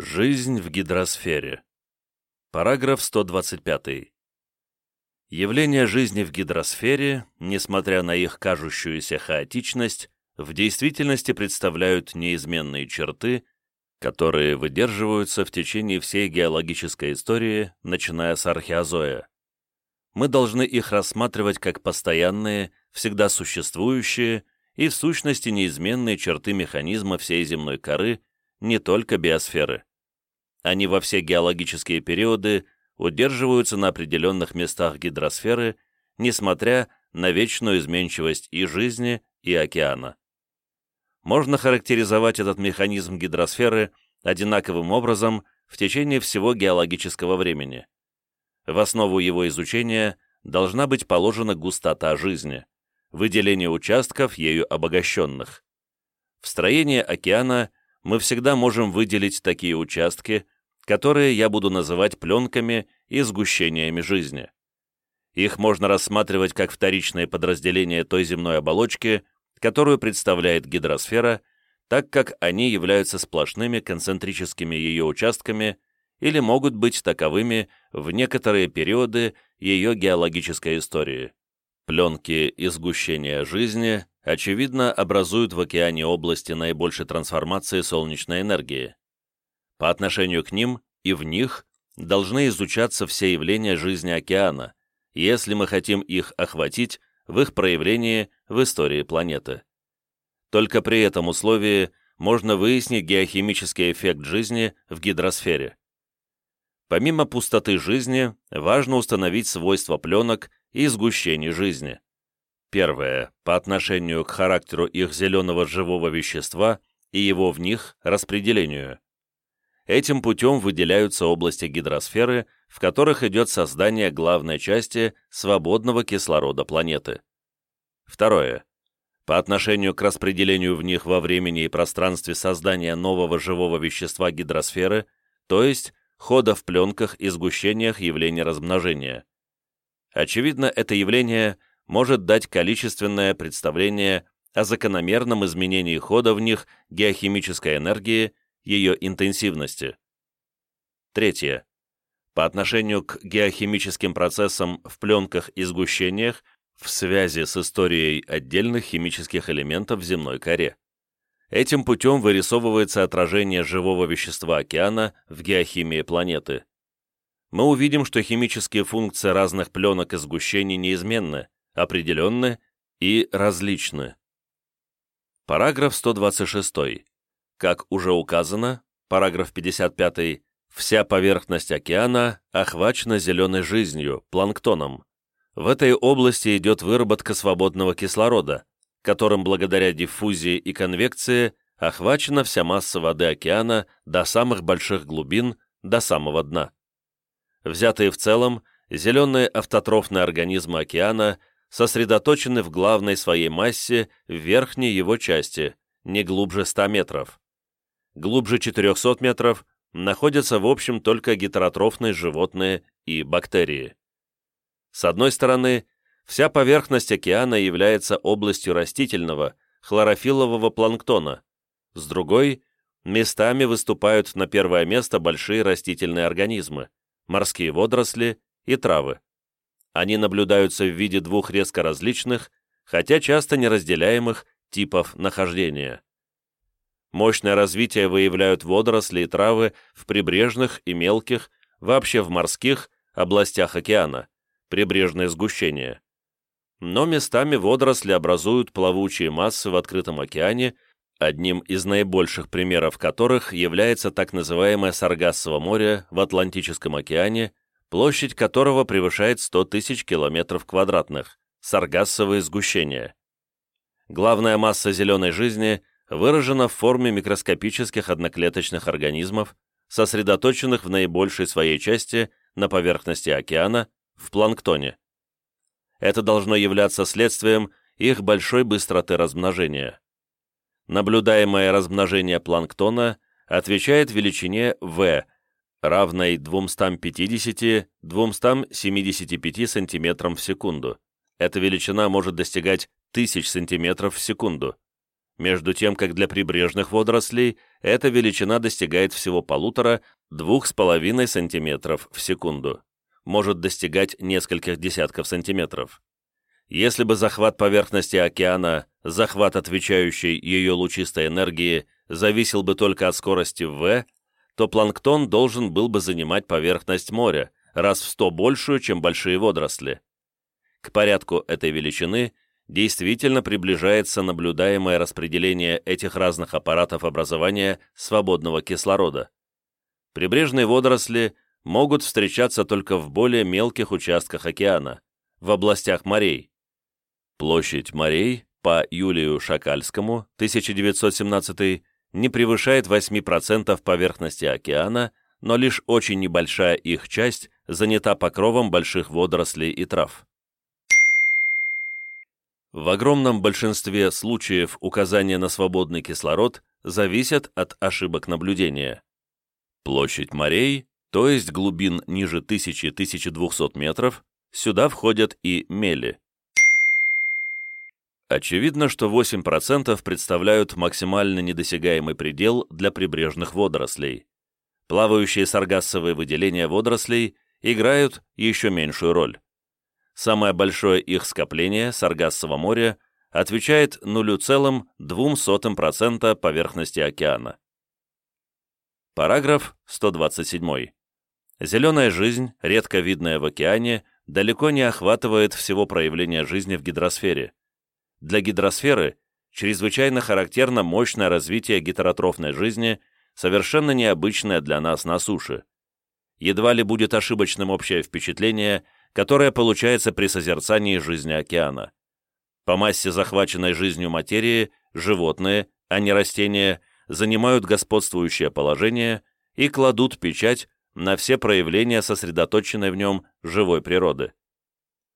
Жизнь в гидросфере. Параграф 125. Явления жизни в гидросфере, несмотря на их кажущуюся хаотичность, в действительности представляют неизменные черты, которые выдерживаются в течение всей геологической истории, начиная с археозоя. Мы должны их рассматривать как постоянные, всегда существующие и в сущности неизменные черты механизма всей земной коры, не только биосферы. Они во все геологические периоды удерживаются на определенных местах гидросферы, несмотря на вечную изменчивость и жизни, и океана. Можно характеризовать этот механизм гидросферы одинаковым образом в течение всего геологического времени. В основу его изучения должна быть положена густота жизни, выделение участков, ею обогащенных. В строении океана мы всегда можем выделить такие участки, которые я буду называть пленками и сгущениями жизни. Их можно рассматривать как вторичное подразделение той земной оболочки, которую представляет гидросфера, так как они являются сплошными концентрическими ее участками или могут быть таковыми в некоторые периоды ее геологической истории. Пленки и сгущения жизни, очевидно, образуют в океане области наибольшей трансформации солнечной энергии. По отношению к ним и в них должны изучаться все явления жизни океана, если мы хотим их охватить в их проявлении в истории планеты. Только при этом условии можно выяснить геохимический эффект жизни в гидросфере. Помимо пустоты жизни, важно установить свойства пленок и сгущений жизни. Первое, по отношению к характеру их зеленого живого вещества и его в них распределению. Этим путем выделяются области гидросферы, в которых идет создание главной части свободного кислорода планеты. Второе. По отношению к распределению в них во времени и пространстве создания нового живого вещества гидросферы, то есть хода в пленках и сгущениях явления размножения. Очевидно, это явление может дать количественное представление о закономерном изменении хода в них геохимической энергии ее интенсивности. Третье. По отношению к геохимическим процессам в пленках и сгущениях в связи с историей отдельных химических элементов в земной коре. Этим путем вырисовывается отражение живого вещества океана в геохимии планеты. Мы увидим, что химические функции разных пленок и сгущений неизменны, определенны и различны. Параграф 126. Как уже указано, параграф 55, вся поверхность океана охвачена зеленой жизнью, планктоном. В этой области идет выработка свободного кислорода, которым благодаря диффузии и конвекции охвачена вся масса воды океана до самых больших глубин, до самого дна. Взятые в целом, зеленые автотрофные организмы океана сосредоточены в главной своей массе в верхней его части, не глубже 100 метров. Глубже 400 метров, находятся в общем только гетеротрофные животные и бактерии. С одной стороны, вся поверхность океана является областью растительного, хлорофиллового планктона, с другой – местами выступают на первое место большие растительные организмы, морские водоросли и травы. Они наблюдаются в виде двух резко различных, хотя часто неразделяемых типов нахождения. Мощное развитие выявляют водоросли и травы в прибрежных и мелких, вообще в морских, областях океана, прибрежное сгущение. Но местами водоросли образуют плавучие массы в открытом океане, одним из наибольших примеров которых является так называемое Саргассово море в Атлантическом океане, площадь которого превышает 100 тысяч километров квадратных, Саргассовые сгущения. Главная масса зеленой жизни выражена в форме микроскопических одноклеточных организмов, сосредоточенных в наибольшей своей части на поверхности океана, в планктоне. Это должно являться следствием их большой быстроты размножения. Наблюдаемое размножение планктона отвечает величине v, равной 250-275 см в секунду. Эта величина может достигать 1000 см в секунду между тем как для прибрежных водорослей эта величина достигает всего полутора-двух с половиной сантиметров в секунду, может достигать нескольких десятков сантиметров. Если бы захват поверхности океана, захват отвечающей ее лучистой энергии, зависел бы только от скорости v, то планктон должен был бы занимать поверхность моря, раз в сто большую, чем большие водоросли. К порядку этой величины действительно приближается наблюдаемое распределение этих разных аппаратов образования свободного кислорода. Прибрежные водоросли могут встречаться только в более мелких участках океана, в областях морей. Площадь морей по Юлию Шакальскому, 1917 не превышает 8% поверхности океана, но лишь очень небольшая их часть занята покровом больших водорослей и трав. В огромном большинстве случаев указания на свободный кислород зависят от ошибок наблюдения. Площадь морей, то есть глубин ниже 1000-1200 метров, сюда входят и мели. Очевидно, что 8% представляют максимально недосягаемый предел для прибрежных водорослей. Плавающие саргассовые выделения водорослей играют еще меньшую роль. Самое большое их скопление, Саргассово море, отвечает 0,02% поверхности океана. Параграф 127. Зеленая жизнь, редко видная в океане, далеко не охватывает всего проявления жизни в гидросфере. Для гидросферы чрезвычайно характерно мощное развитие гетеротрофной жизни, совершенно необычное для нас на суше. Едва ли будет ошибочным общее впечатление – которая получается при созерцании жизни океана. По массе захваченной жизнью материи животные, а не растения, занимают господствующее положение и кладут печать на все проявления сосредоточенной в нем живой природы.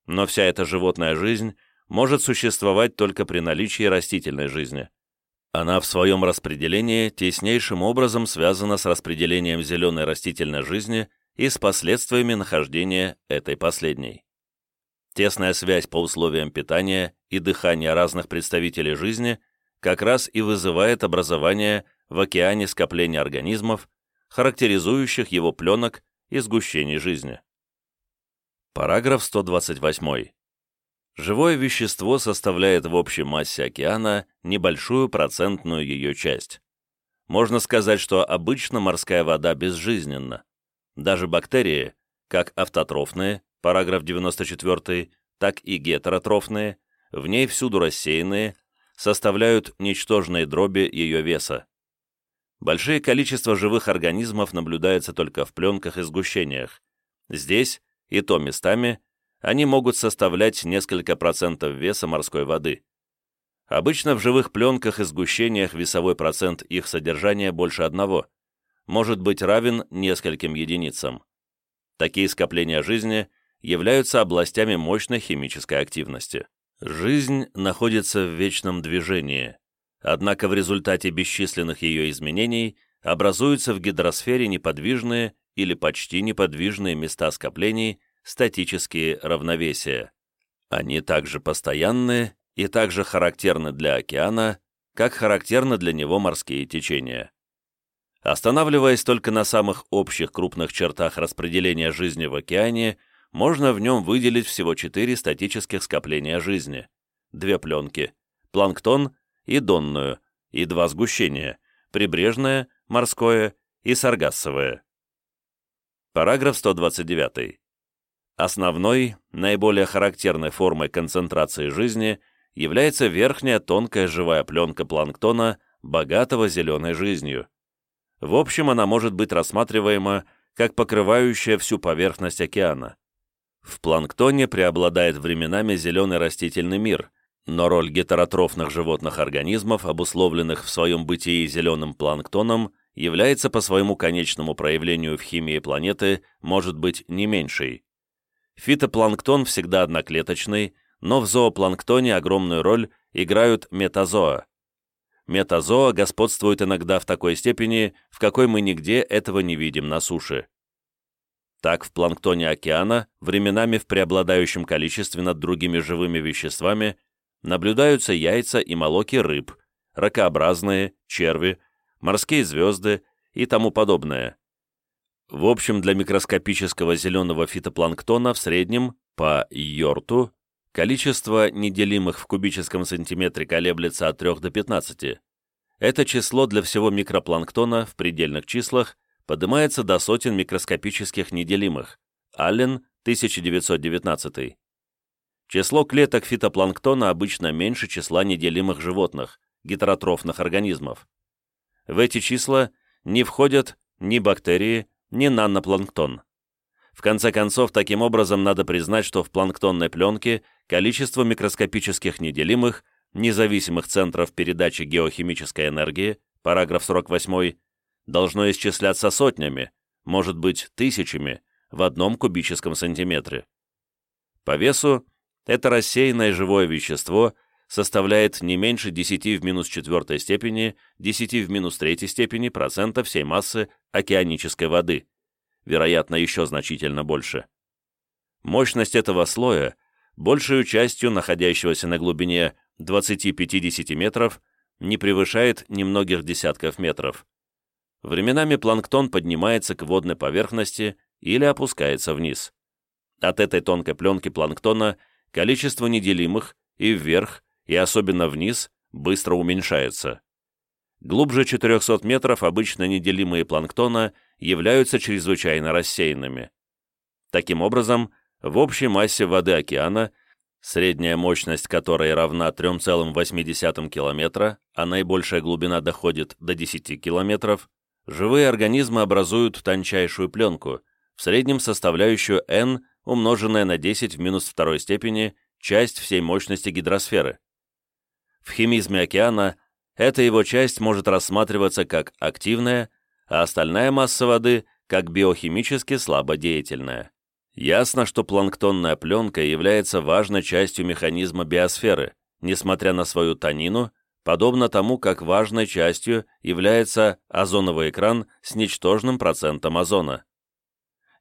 Но вся эта животная жизнь может существовать только при наличии растительной жизни. Она в своем распределении теснейшим образом связана с распределением зеленой растительной жизни – и с последствиями нахождения этой последней. Тесная связь по условиям питания и дыхания разных представителей жизни как раз и вызывает образование в океане скопления организмов, характеризующих его пленок и сгущений жизни. Параграф 128. Живое вещество составляет в общей массе океана небольшую процентную ее часть. Можно сказать, что обычно морская вода безжизненна. Даже бактерии, как автотрофные, параграф 94, так и гетеротрофные, в ней всюду рассеянные, составляют ничтожные дроби ее веса. Большие количества живых организмов наблюдается только в пленках и сгущениях. Здесь, и то местами, они могут составлять несколько процентов веса морской воды. Обычно в живых пленках и сгущениях весовой процент их содержания больше одного – может быть равен нескольким единицам. Такие скопления жизни являются областями мощной химической активности. Жизнь находится в вечном движении, однако в результате бесчисленных ее изменений образуются в гидросфере неподвижные или почти неподвижные места скоплений, статические равновесия. Они также постоянны и также характерны для океана, как характерны для него морские течения. Останавливаясь только на самых общих крупных чертах распределения жизни в океане, можно в нем выделить всего четыре статических скопления жизни. Две пленки – планктон и донную, и два сгущения – прибрежное, морское и саргассовое. Параграф 129. Основной, наиболее характерной формой концентрации жизни является верхняя тонкая живая пленка планктона, богатого зеленой жизнью. В общем, она может быть рассматриваема как покрывающая всю поверхность океана. В планктоне преобладает временами зеленый растительный мир, но роль гетеротрофных животных организмов, обусловленных в своем бытии зеленым планктоном, является по своему конечному проявлению в химии планеты, может быть, не меньшей. Фитопланктон всегда одноклеточный, но в зоопланктоне огромную роль играют метазоа, метазоа господствует иногда в такой степени, в какой мы нигде этого не видим на суше. Так в планктоне океана, временами в преобладающем количестве над другими живыми веществами, наблюдаются яйца и молоки рыб, ракообразные, черви, морские звезды и тому подобное. В общем, для микроскопического зеленого фитопланктона в среднем по йорту количество неделимых в кубическом сантиметре колеблется от 3 до 15. Это число для всего микропланктона в предельных числах поднимается до сотен микроскопических неделимых. Аллен, 1919. Число клеток фитопланктона обычно меньше числа неделимых животных, гетеротрофных организмов. В эти числа не входят ни бактерии, ни нанопланктон. В конце концов, таким образом надо признать, что в планктонной пленке количество микроскопических неделимых, независимых центров передачи геохимической энергии, параграф 48, должно исчисляться сотнями, может быть, тысячами, в одном кубическом сантиметре. По весу это рассеянное живое вещество составляет не меньше 10 в минус четвертой степени, 10 в минус третьей степени процента всей массы океанической воды, вероятно, еще значительно больше. Мощность этого слоя, большую частью находящегося на глубине 20-50 метров, не превышает немногих десятков метров. Временами планктон поднимается к водной поверхности или опускается вниз. От этой тонкой пленки планктона – количество неделимых и вверх, и особенно вниз, быстро уменьшается. Глубже 400 метров обычно неделимые планктона являются чрезвычайно рассеянными. Таким образом, в общей массе воды океана, средняя мощность которой равна 3,8 км, а наибольшая глубина доходит до 10 км, живые организмы образуют тончайшую пленку, в среднем составляющую n умноженная на 10 в минус второй степени часть всей мощности гидросферы. В химизме океана эта его часть может рассматриваться как активная, а остальная масса воды – как биохимически слабодеятельная. Ясно, что планктонная пленка является важной частью механизма биосферы, несмотря на свою тонину, подобно тому, как важной частью является озоновый экран с ничтожным процентом озона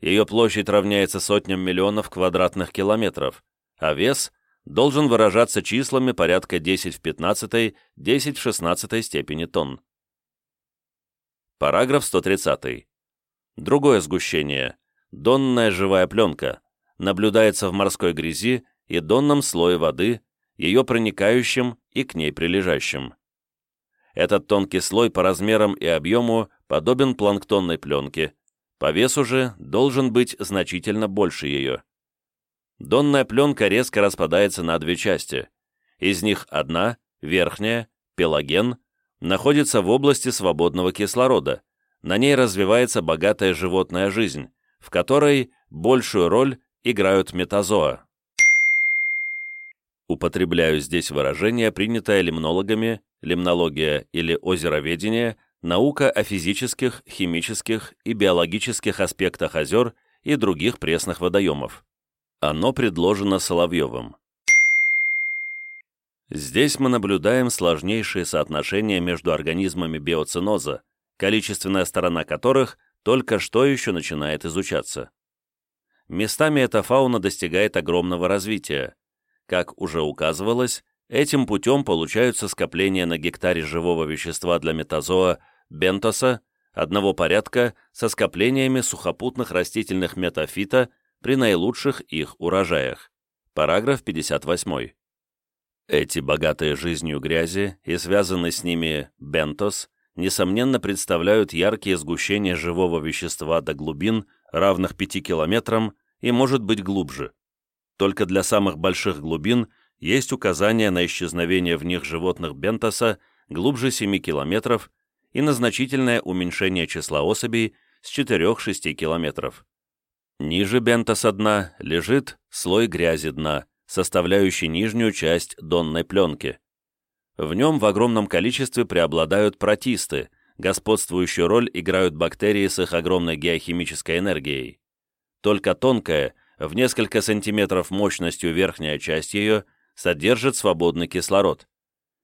ее площадь равняется сотням миллионов квадратных километров, а вес должен выражаться числами порядка 10 в 15, 10 в 16 степени тонн. Параграф 130. Другое сгущение. Донная живая пленка. Наблюдается в морской грязи и донном слое воды, ее проникающем и к ней прилежащем. Этот тонкий слой по размерам и объему подобен планктонной пленке, по весу же должен быть значительно больше ее. Донная пленка резко распадается на две части. Из них одна, верхняя, пелаген, находится в области свободного кислорода. На ней развивается богатая животная жизнь, в которой большую роль играют метазоа. Употребляю здесь выражение, принятое лимнологами, лимнология или озероведение – наука о физических, химических и биологических аспектах озер и других пресных водоемов. Оно предложено Соловьевым. Здесь мы наблюдаем сложнейшие соотношения между организмами биоциноза, количественная сторона которых только что еще начинает изучаться. Местами эта фауна достигает огромного развития. Как уже указывалось, этим путем получаются скопления на гектаре живого вещества для метазоа бентоса, одного порядка со скоплениями сухопутных растительных метафита при наилучших их урожаях. Параграф 58. Эти богатые жизнью грязи и связанные с ними бентос, несомненно представляют яркие сгущения живого вещества до глубин, равных 5 километрам и может быть глубже. Только для самых больших глубин есть указания на исчезновение в них животных бентоса глубже 7 километров и на значительное уменьшение числа особей с 4-6 километров. Ниже бентоса дна лежит слой грязи дна, составляющий нижнюю часть донной пленки. В нем в огромном количестве преобладают протисты, господствующую роль играют бактерии с их огромной геохимической энергией. Только тонкая, в несколько сантиметров мощностью верхняя часть ее, содержит свободный кислород.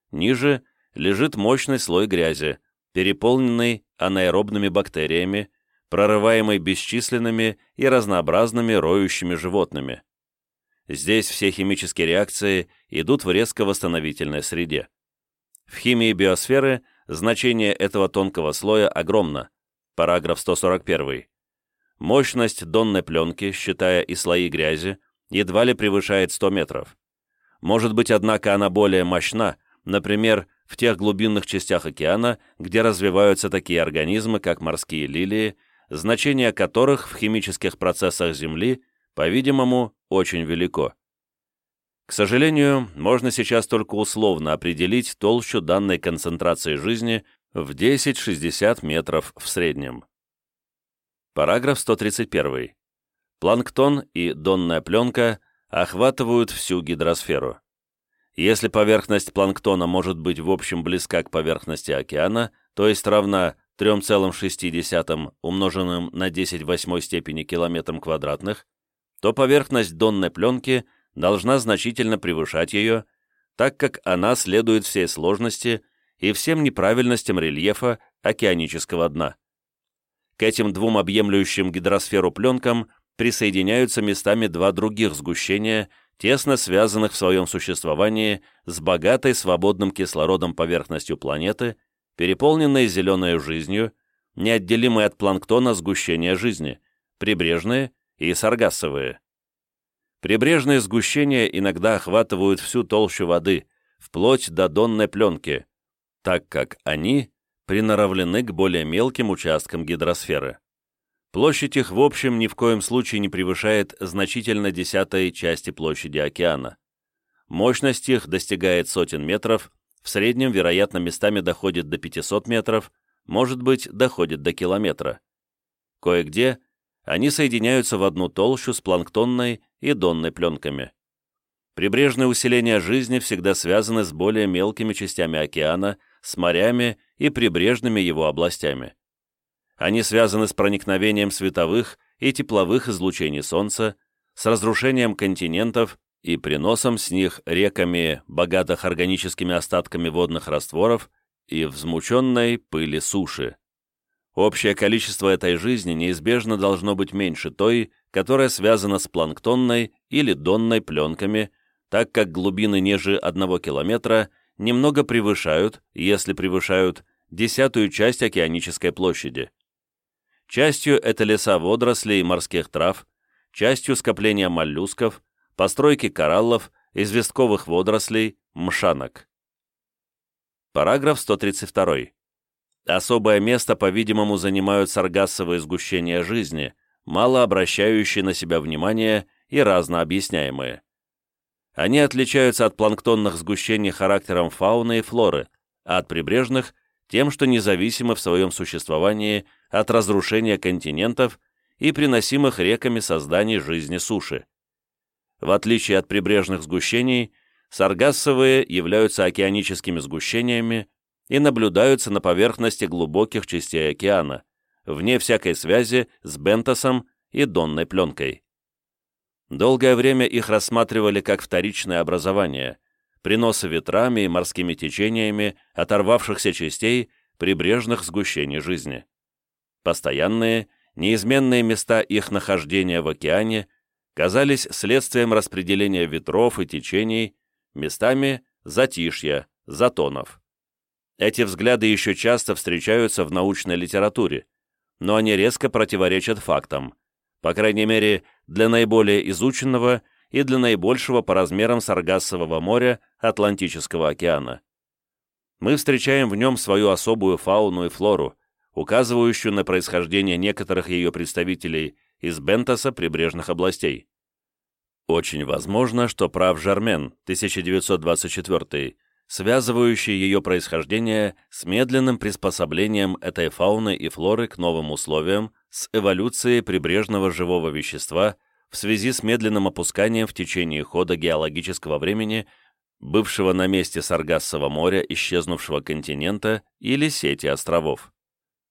Ниже лежит мощный слой грязи, переполненный анаэробными бактериями, прорываемый бесчисленными и разнообразными роющими животными. Здесь все химические реакции идут в резко восстановительной среде. В химии биосферы значение этого тонкого слоя огромно. Параграф 141. Мощность донной пленки, считая и слои грязи, едва ли превышает 100 метров. Может быть, однако, она более мощна, например, в тех глубинных частях океана, где развиваются такие организмы, как морские лилии, значение которых в химических процессах Земли, по-видимому, очень велико. К сожалению, можно сейчас только условно определить толщу данной концентрации жизни в 10-60 метров в среднем. Параграф 131. Планктон и донная пленка охватывают всю гидросферу. Если поверхность планктона может быть в общем близка к поверхности океана, то есть равна 3,6 умноженным на 10 в 8 степени километрам квадратных, то поверхность донной пленки должна значительно превышать ее, так как она следует всей сложности и всем неправильностям рельефа океанического дна. К этим двум объемлющим гидросферу пленкам присоединяются местами два других сгущения – тесно связанных в своем существовании с богатой свободным кислородом поверхностью планеты, переполненной зеленой жизнью, неотделимой от планктона сгущения жизни, прибрежные и саргассовые. Прибрежные сгущения иногда охватывают всю толщу воды, вплоть до донной пленки, так как они приноравлены к более мелким участкам гидросферы. Площадь их в общем ни в коем случае не превышает значительно десятой части площади океана. Мощность их достигает сотен метров, в среднем, вероятно, местами доходит до 500 метров, может быть, доходит до километра. Кое-где они соединяются в одну толщу с планктонной и донной пленками. Прибрежные усиления жизни всегда связаны с более мелкими частями океана, с морями и прибрежными его областями. Они связаны с проникновением световых и тепловых излучений Солнца, с разрушением континентов и приносом с них реками, богатых органическими остатками водных растворов и взмученной пыли суши. Общее количество этой жизни неизбежно должно быть меньше той, которая связана с планктонной или донной пленками, так как глубины ниже одного километра немного превышают, если превышают, десятую часть океанической площади. Частью это леса водорослей и морских трав, частью скопления моллюсков, постройки кораллов, известковых водорослей, мшанок. Параграф 132. Особое место, по-видимому, занимают саргассовые сгущения жизни, мало обращающие на себя внимание и разно объясняемые. Они отличаются от планктонных сгущений характером фауны и флоры, а от прибрежных – тем, что независимы в своем существовании от разрушения континентов и приносимых реками созданий жизни суши. В отличие от прибрежных сгущений, саргассовые являются океаническими сгущениями и наблюдаются на поверхности глубоких частей океана, вне всякой связи с бентосом и донной пленкой. Долгое время их рассматривали как вторичное образование, приносы ветрами и морскими течениями оторвавшихся частей прибрежных сгущений жизни. Постоянные, неизменные места их нахождения в океане казались следствием распределения ветров и течений, местами затишья, затонов. Эти взгляды еще часто встречаются в научной литературе, но они резко противоречат фактам, по крайней мере, для наиболее изученного и для наибольшего по размерам Саргассового моря Атлантического океана. Мы встречаем в нем свою особую фауну и флору, указывающую на происхождение некоторых ее представителей из Бентоса прибрежных областей. Очень возможно, что прав Жармен, 1924 связывающий ее происхождение с медленным приспособлением этой фауны и флоры к новым условиям, с эволюцией прибрежного живого вещества в связи с медленным опусканием в течение хода геологического времени бывшего на месте Саргассового моря исчезнувшего континента или сети островов.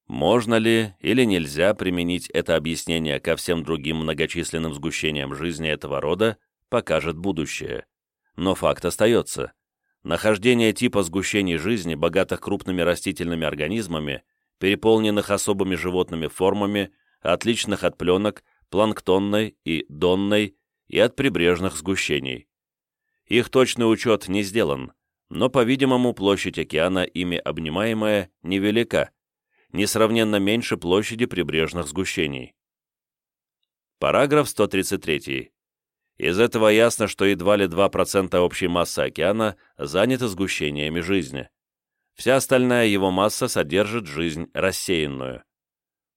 Можно ли или нельзя применить это объяснение ко всем другим многочисленным сгущениям жизни этого рода, покажет будущее. Но факт остается. Нахождение типа сгущений жизни, богатых крупными растительными организмами, переполненных особыми животными формами, отличных от пленок, планктонной и донной и от прибрежных сгущений. Их точный учет не сделан, но, по-видимому, площадь океана, ими обнимаемая, невелика, несравненно меньше площади прибрежных сгущений. Параграф 133. Из этого ясно, что едва ли 2% общей массы океана заняты сгущениями жизни. Вся остальная его масса содержит жизнь рассеянную.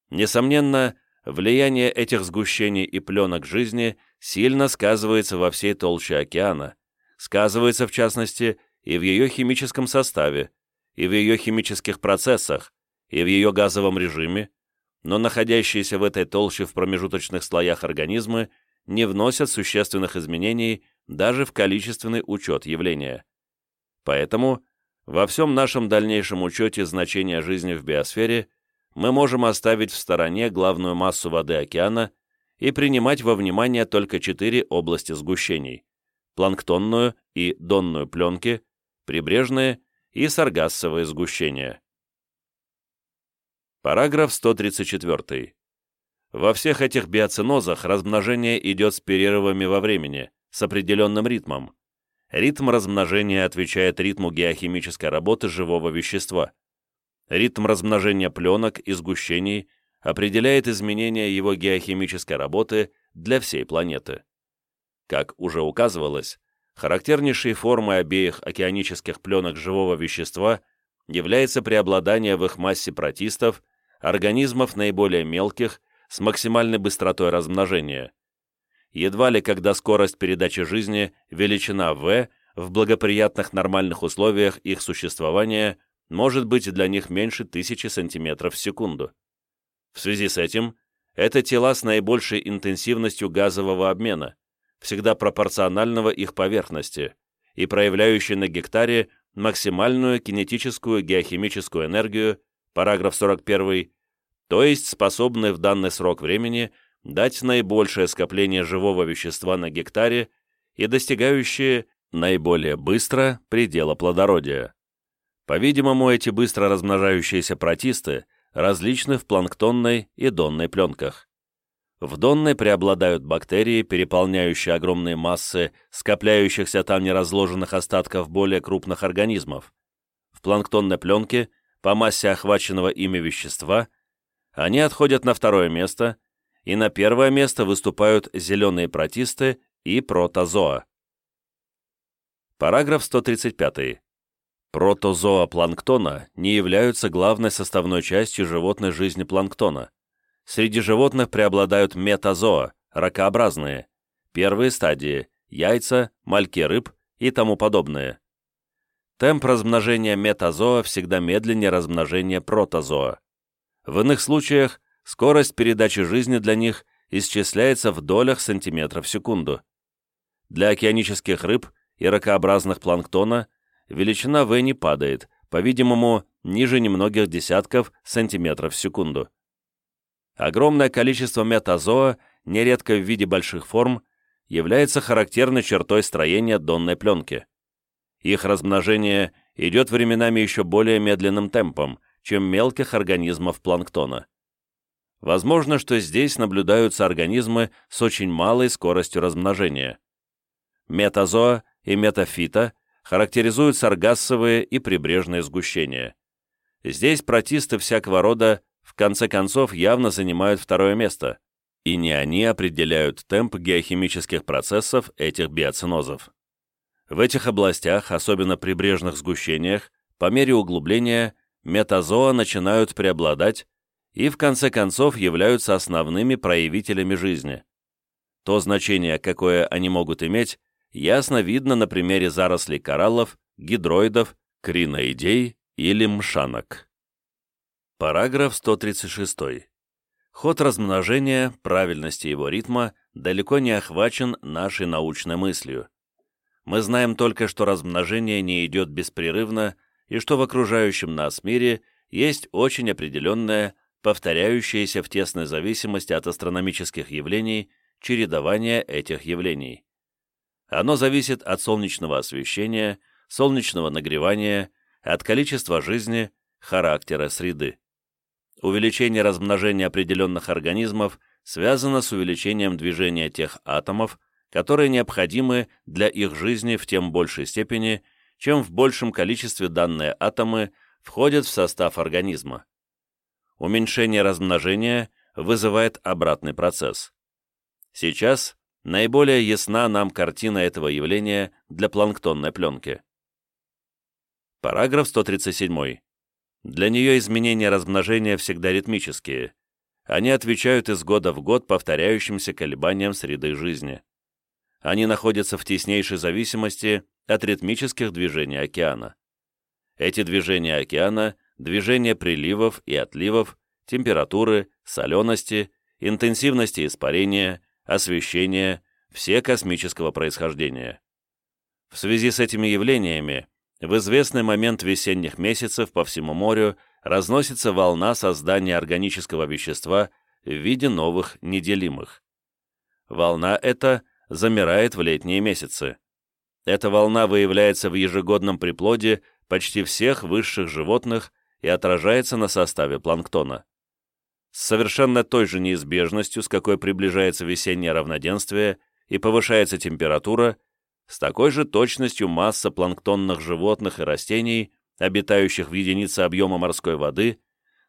Несомненно, влияние этих сгущений и пленок жизни сильно сказывается во всей толще океана, сказывается, в частности, и в ее химическом составе, и в ее химических процессах, и в ее газовом режиме, но находящиеся в этой толще в промежуточных слоях организмы не вносят существенных изменений даже в количественный учет явления. Поэтому во всем нашем дальнейшем учете значения жизни в биосфере мы можем оставить в стороне главную массу воды океана и принимать во внимание только четыре области сгущений – планктонную и донную пленки, прибрежные и саргассовые сгущения. Параграф 134. Во всех этих биоценозах размножение идет с перерывами во времени, с определенным ритмом. Ритм размножения отвечает ритму геохимической работы живого вещества. Ритм размножения пленок и сгущений определяет изменения его геохимической работы для всей планеты. Как уже указывалось, характернейшей формой обеих океанических пленок живого вещества является преобладание в их массе протистов, организмов наиболее мелких, с максимальной быстротой размножения едва ли когда скорость передачи жизни величина v в благоприятных нормальных условиях их существования может быть для них меньше тысячи сантиметров в секунду. В связи с этим, это тела с наибольшей интенсивностью газового обмена, всегда пропорционального их поверхности, и проявляющие на гектаре максимальную кинетическую геохимическую энергию, параграф 41, то есть способны в данный срок времени дать наибольшее скопление живого вещества на гектаре и достигающие наиболее быстро предела плодородия. По-видимому, эти быстро размножающиеся протисты различны в планктонной и донной пленках. В донной преобладают бактерии, переполняющие огромные массы скопляющихся там неразложенных остатков более крупных организмов. В планктонной пленке, по массе охваченного ими вещества, они отходят на второе место – и на первое место выступают зеленые протисты и протозоа. Параграф 135. Протозоа планктона не являются главной составной частью животной жизни планктона. Среди животных преобладают метазоа, ракообразные, первые стадии, яйца, мальки рыб и тому подобное. Темп размножения метазоа всегда медленнее размножения протозоа. В иных случаях скорость передачи жизни для них исчисляется в долях сантиметров в секунду. Для океанических рыб и ракообразных планктона величина V не падает, по-видимому, ниже немногих десятков сантиметров в секунду. Огромное количество метазоа, нередко в виде больших форм, является характерной чертой строения донной пленки. Их размножение идет временами еще более медленным темпом, чем мелких организмов планктона. Возможно, что здесь наблюдаются организмы с очень малой скоростью размножения. Метазоа и метафита характеризуют саргассовые и прибрежные сгущения. Здесь протисты всякого рода в конце концов явно занимают второе место, и не они определяют темп геохимических процессов этих биоценозов. В этих областях, особенно прибрежных сгущениях, по мере углубления метазоа начинают преобладать и в конце концов являются основными проявителями жизни. То значение, какое они могут иметь, ясно видно на примере зарослей кораллов, гидроидов, криноидей или мшанок. Параграф 136. Ход размножения, правильности его ритма далеко не охвачен нашей научной мыслью. Мы знаем только, что размножение не идет беспрерывно и что в окружающем нас мире есть очень определенная повторяющееся в тесной зависимости от астрономических явлений чередование этих явлений. Оно зависит от солнечного освещения, солнечного нагревания, от количества жизни, характера среды. Увеличение размножения определенных организмов связано с увеличением движения тех атомов, которые необходимы для их жизни в тем большей степени, чем в большем количестве данные атомы входят в состав организма. Уменьшение размножения вызывает обратный процесс. Сейчас наиболее ясна нам картина этого явления для планктонной пленки. Параграф 137. Для нее изменения размножения всегда ритмические. Они отвечают из года в год повторяющимся колебаниям среды жизни. Они находятся в теснейшей зависимости от ритмических движений океана. Эти движения океана – движения приливов и отливов, температуры, солености, интенсивности испарения, освещения, все космического происхождения. В связи с этими явлениями в известный момент весенних месяцев по всему морю разносится волна создания органического вещества в виде новых неделимых. Волна эта замирает в летние месяцы. Эта волна выявляется в ежегодном приплоде почти всех высших животных и отражается на составе планктона. С совершенно той же неизбежностью, с какой приближается весеннее равноденствие и повышается температура, с такой же точностью масса планктонных животных и растений, обитающих в единице объема морской воды,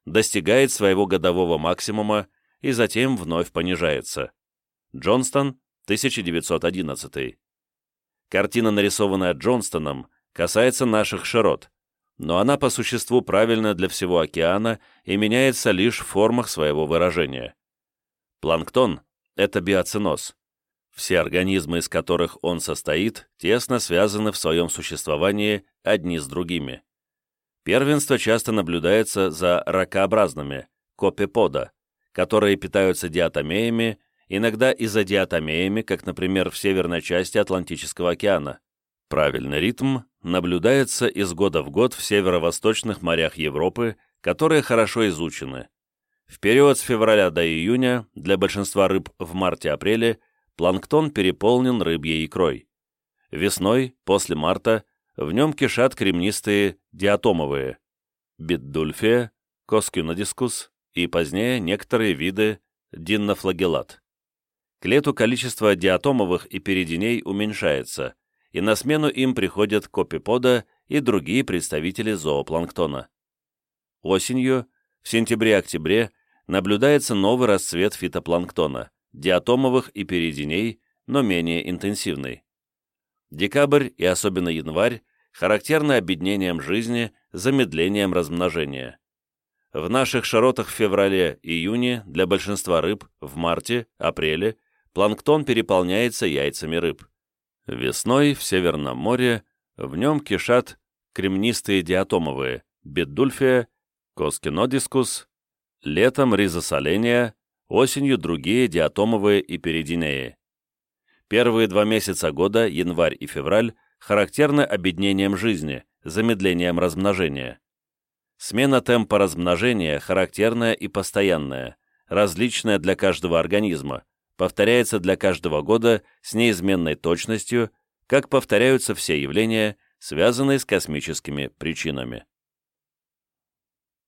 достигает своего годового максимума и затем вновь понижается. Джонстон, 1911. Картина, нарисованная Джонстоном, касается наших широт, но она по существу правильна для всего океана и меняется лишь в формах своего выражения. Планктон – это биоценоз, все организмы, из которых он состоит, тесно связаны в своем существовании одни с другими. Первенство часто наблюдается за ракообразными, копепода, которые питаются диатомеями, иногда изодиатомеями, как, например, в северной части Атлантического океана. Правильный ритм наблюдается из года в год в северо-восточных морях Европы, которые хорошо изучены. В период с февраля до июня для большинства рыб в марте-апреле планктон переполнен рыбьей икрой. Весной, после марта, в нем кишат кремнистые диатомовые биддульфия, коскюнодискус и позднее некоторые виды диннофлагеллат. К лету количество диатомовых и перидиней уменьшается, и на смену им приходят копипода и другие представители зоопланктона. Осенью, в сентябре-октябре, наблюдается новый расцвет фитопланктона, диатомовых и перидиней, но менее интенсивный. Декабрь и особенно январь характерны обеднением жизни, замедлением размножения. В наших широтах в феврале-июне для большинства рыб в марте-апреле планктон переполняется яйцами рыб. Весной в Северном море в нем кишат кремнистые диатомовые беддульфия, коскинодискус, летом ризосоления, осенью другие диатомовые и перидинеи. Первые два месяца года, январь и февраль, характерны обеднением жизни, замедлением размножения. Смена темпа размножения характерная и постоянная, различная для каждого организма, повторяется для каждого года с неизменной точностью, как повторяются все явления, связанные с космическими причинами.